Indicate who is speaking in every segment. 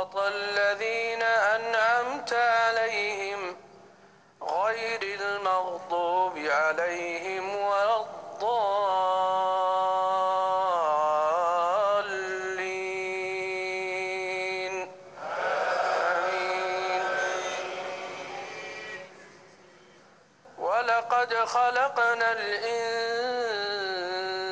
Speaker 1: الذين أنعمت عليهم غير المغضوب عليهم ولا الضالين. آمين. ولقد خلقنا الإنسان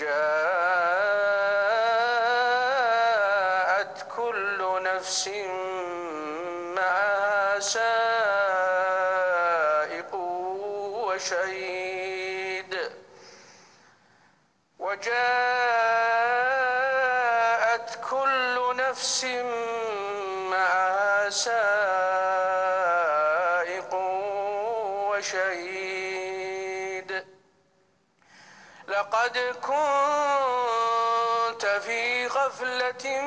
Speaker 1: وجاءت كل نفس معها سائق وشهيد. وجاءت كل نفس معها سائق وشهيد. لقد كنت في غفلة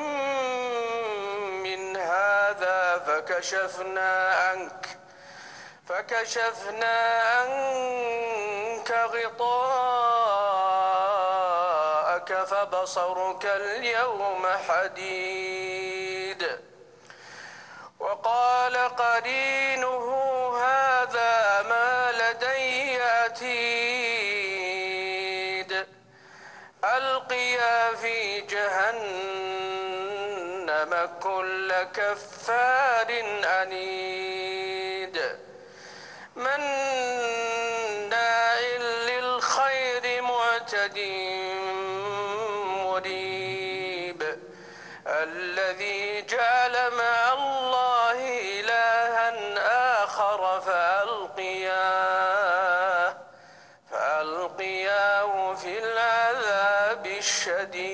Speaker 1: من هذا فكشفنا عنك فكشفنا عنك غطاءك فبصرك اليوم حديد. وقال قرينه هذا ما لدي عتيد في جهنم كل كفار عنيد مناع للخير معتد مريب. الذي جعل مع الله إلها آخر فألقياه. فألقياه في العذاب الشديد.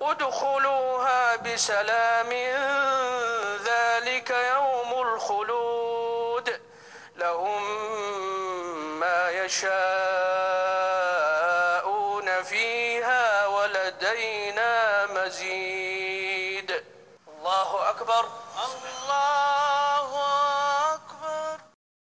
Speaker 1: ادخلوها بسلام. ذلك يوم الخلود. لهم ما يشاءون فيها ولدينا مزيد. الله أكبر.